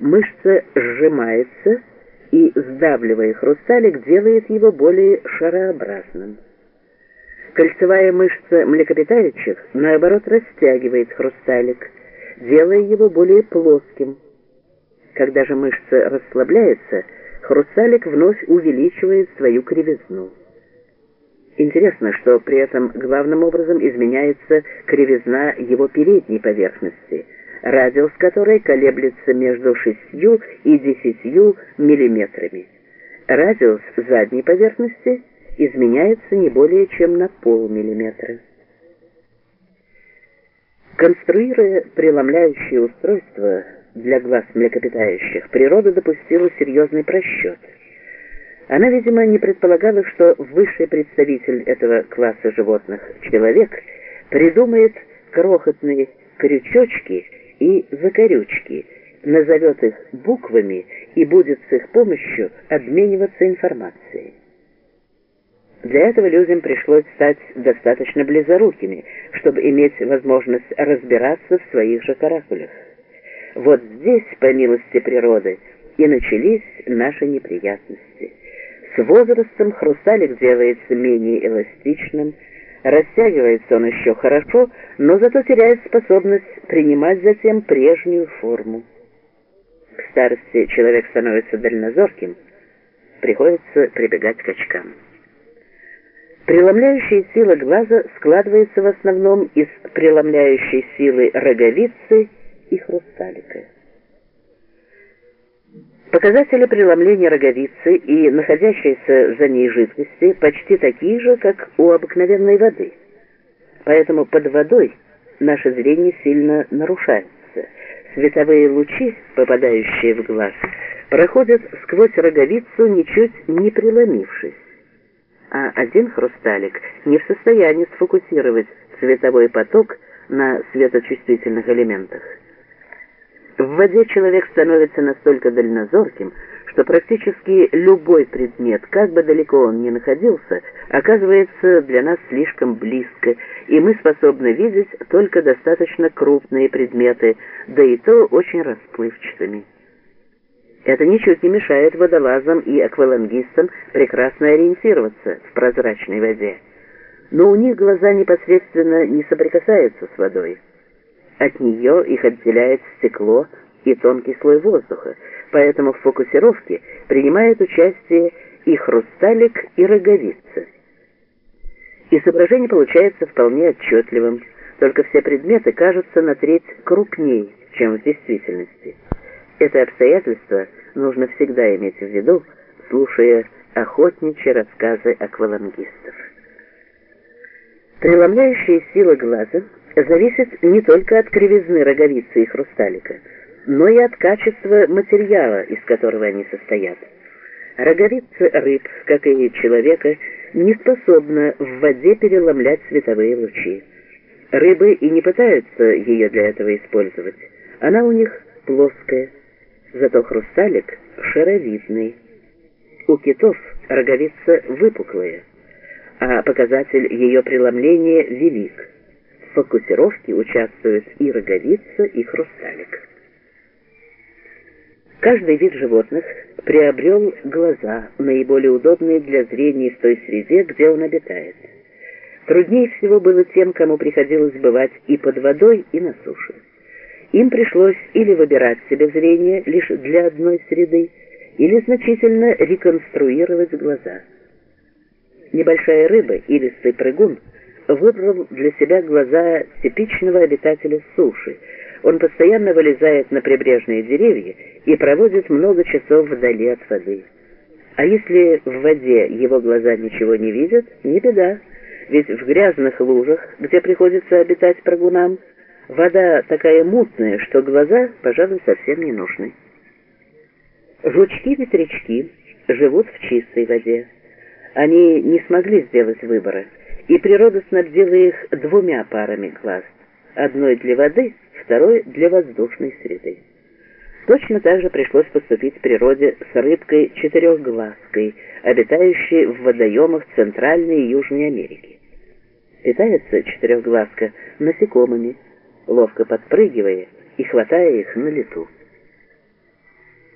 мышца сжимается и, сдавливая хрусталик, делает его более шарообразным. Кольцевая мышца млекопитающих, наоборот, растягивает хрусталик, делая его более плоским. Когда же мышца расслабляется, хрусталик вновь увеличивает свою кривизну. Интересно, что при этом главным образом изменяется кривизна его передней поверхности, радиус которой колеблется между 6 и 10 миллиметрами. Радиус задней поверхности изменяется не более чем на полмиллиметра. Конструируя преломляющие устройства для глаз млекопитающих, природа допустила серьезный просчет – она, видимо, не предполагала, что высший представитель этого класса животных, человек, придумает крохотные крючочки и закорючки, назовет их буквами и будет с их помощью обмениваться информацией. Для этого людям пришлось стать достаточно близорукими, чтобы иметь возможность разбираться в своих же каракулях. Вот здесь, по милости природы, и начались наши неприятности – с возрастом хрусталик делается менее эластичным, растягивается он еще хорошо, но зато теряет способность принимать затем прежнюю форму. К старости человек становится дальнозорким, приходится прибегать к очкам. Преломляющая сила глаза складывается в основном из преломляющей силы роговицы и хрусталика. Показатели преломления роговицы и находящейся за ней жидкости почти такие же, как у обыкновенной воды. Поэтому под водой наше зрение сильно нарушается. Световые лучи, попадающие в глаз, проходят сквозь роговицу, ничуть не преломившись. А один хрусталик не в состоянии сфокусировать световой поток на светочувствительных элементах. В воде человек становится настолько дальнозорким, что практически любой предмет, как бы далеко он ни находился, оказывается для нас слишком близко, и мы способны видеть только достаточно крупные предметы, да и то очень расплывчатыми. Это ничуть не мешает водолазам и аквалангистам прекрасно ориентироваться в прозрачной воде. Но у них глаза непосредственно не соприкасаются с водой. От нее их отделяет стекло и тонкий слой воздуха, поэтому в фокусировке принимает участие и хрусталик, и роговица. Изображение получается вполне отчетливым, только все предметы кажутся на треть крупнее, чем в действительности. Это обстоятельство нужно всегда иметь в виду, слушая охотничьи рассказы аквалангистов. Преломляющая сила глаза зависит не только от кривизны роговицы и хрусталика, но и от качества материала, из которого они состоят. Роговица рыб, как и человека, не способна в воде переломлять световые лучи. Рыбы и не пытаются ее для этого использовать. Она у них плоская, зато хрусталик шаровидный. У китов роговица выпуклая, а показатель ее преломления велик фокусировке участвуют и роговица, и хрусталик. Каждый вид животных приобрел глаза, наиболее удобные для зрения в той среде, где он обитает. Труднее всего было тем, кому приходилось бывать и под водой, и на суше. Им пришлось или выбирать себе зрение лишь для одной среды, или значительно реконструировать глаза. Небольшая рыба или прыгун – выбрал для себя глаза типичного обитателя суши. Он постоянно вылезает на прибрежные деревья и проводит много часов вдали от воды. А если в воде его глаза ничего не видят, не беда, ведь в грязных лужах, где приходится обитать прогунам, вода такая мутная, что глаза, пожалуй, совсем не нужны. Жучки-ветрячки живут в чистой воде. Они не смогли сделать выбора и природа снабдила их двумя парами глаз, одной для воды, второй для воздушной среды. Точно так же пришлось поступить природе с рыбкой четырехглазкой, обитающей в водоемах Центральной и Южной Америки. Питается четырехглазка насекомыми, ловко подпрыгивая и хватая их на лету.